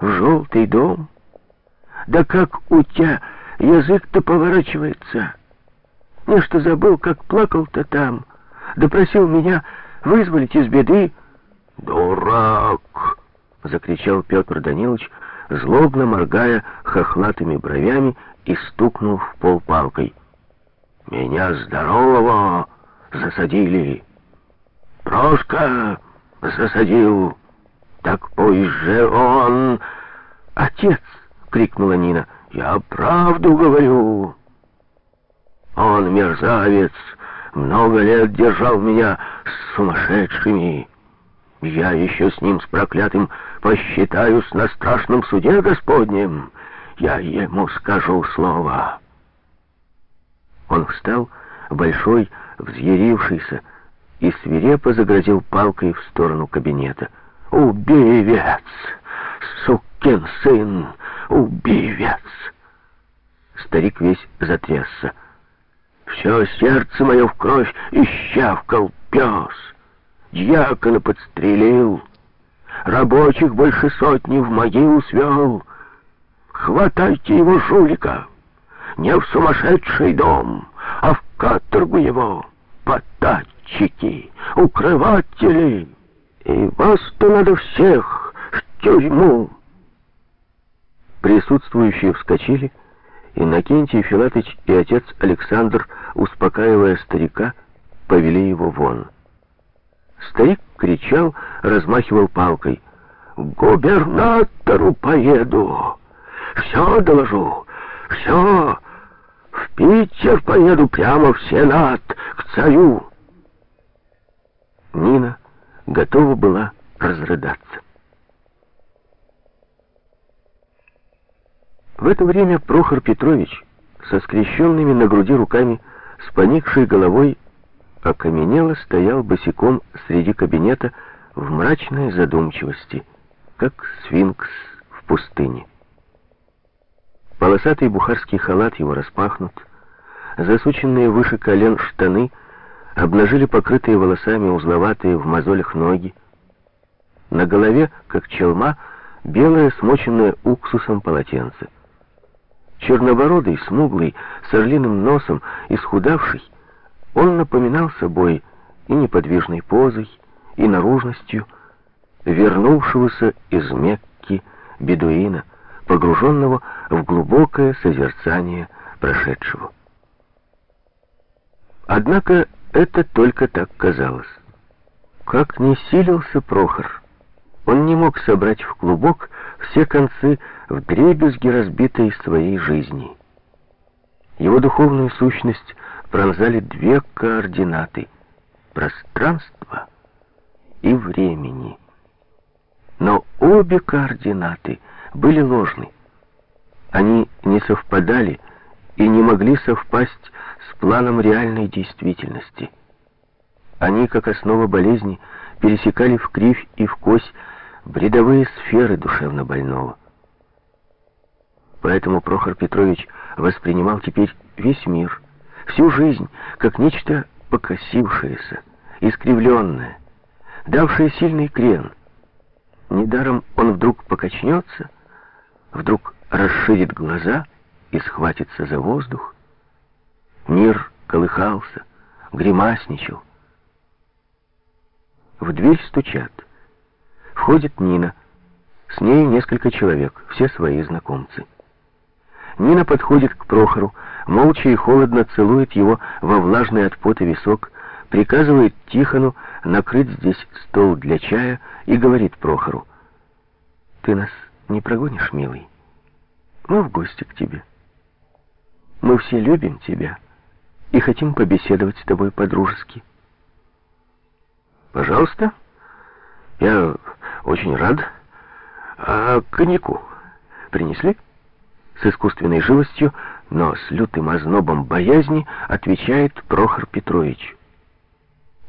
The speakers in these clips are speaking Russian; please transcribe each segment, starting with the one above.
в желтый дом. Да как у тебя язык-то поворачивается? Нечто забыл, как плакал-то там. Да просил меня вызволить из беды. «Дурак!» — закричал Петр Данилович, злобно моргая хохлатыми бровями и стукнул в пол палкой. «Меня здорового засадили. Прошка засадил. Так пусть же он...» «Отец!» — крикнула Нина. «Я правду говорю. Он мерзавец, много лет держал меня с сумасшедшими». Я еще с ним, с проклятым, посчитаюсь на страшном суде Господнем. Я ему скажу слово. Он встал, большой, взъярившийся, и свирепо загрозил палкой в сторону кабинета. «Убивец! Сукин сын! Убивец!» Старик весь затрясся. «Все сердце мое в кровь исчавкал пес!» Дьякона подстрелил, рабочих больше сотни в могилу свел. Хватайте его, жулика, не в сумасшедший дом, а в каторгу его, потатчики, укрыватели. И вас-то надо всех в тюрьму. Присутствующие вскочили, Иннокентий Филатыч и отец Александр, успокаивая старика, повели его вон. Старик кричал, размахивал палкой. «Губернатору поеду! Все доложу! Все! В Питер поеду прямо в Сенат, к царю!» Нина готова была разрыдаться. В это время Прохор Петрович со скрещенными на груди руками, с поникшей головой, окаменело стоял босиком среди кабинета в мрачной задумчивости, как сфинкс в пустыне. Полосатый бухарский халат его распахнут, засученные выше колен штаны обнажили покрытые волосами узловатые в мозолях ноги. На голове, как челма, белое, смоченное уксусом полотенце. Чернобородый, смуглый, с орлиным носом, исхудавший, он напоминал собой и неподвижной позой, и наружностью вернувшегося из Мекки бедуина, погруженного в глубокое созерцание прошедшего. Однако это только так казалось. Как не силился Прохор, он не мог собрать в клубок все концы в дребезги разбитой своей жизни. Его духовную сущность пронзали две координаты — пространства и времени. Но обе координаты были ложны. Они не совпадали и не могли совпасть с планом реальной действительности. Они, как основа болезни, пересекали в кривь и в кось бредовые сферы душевнобольного. Поэтому Прохор Петрович воспринимал теперь весь мир — всю жизнь, как нечто покосившееся, искривленное, давшее сильный крен. Недаром он вдруг покачнется, вдруг расширит глаза и схватится за воздух. Мир колыхался, гримасничал. В дверь стучат. Входит Нина. С ней несколько человек, все свои знакомцы. Нина подходит к Прохору, молча и холодно целует его во влажный от пота висок, приказывает Тихону накрыть здесь стол для чая и говорит Прохору, «Ты нас не прогонишь, милый? Мы в гости к тебе. Мы все любим тебя и хотим побеседовать с тобой по-дружески». «Пожалуйста, я очень рад. А коньяку принесли?» С искусственной живостью, но с лютым ознобом боязни, отвечает Прохор Петрович.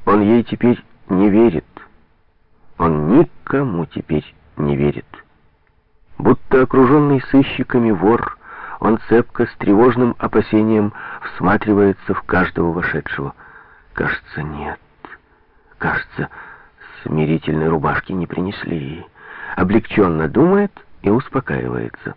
Он ей теперь не верит. Он никому теперь не верит. Будто окруженный сыщиками вор, он цепко с тревожным опасением всматривается в каждого вошедшего. Кажется, нет. Кажется, смирительной рубашки не принесли. Облегченно думает и успокаивается.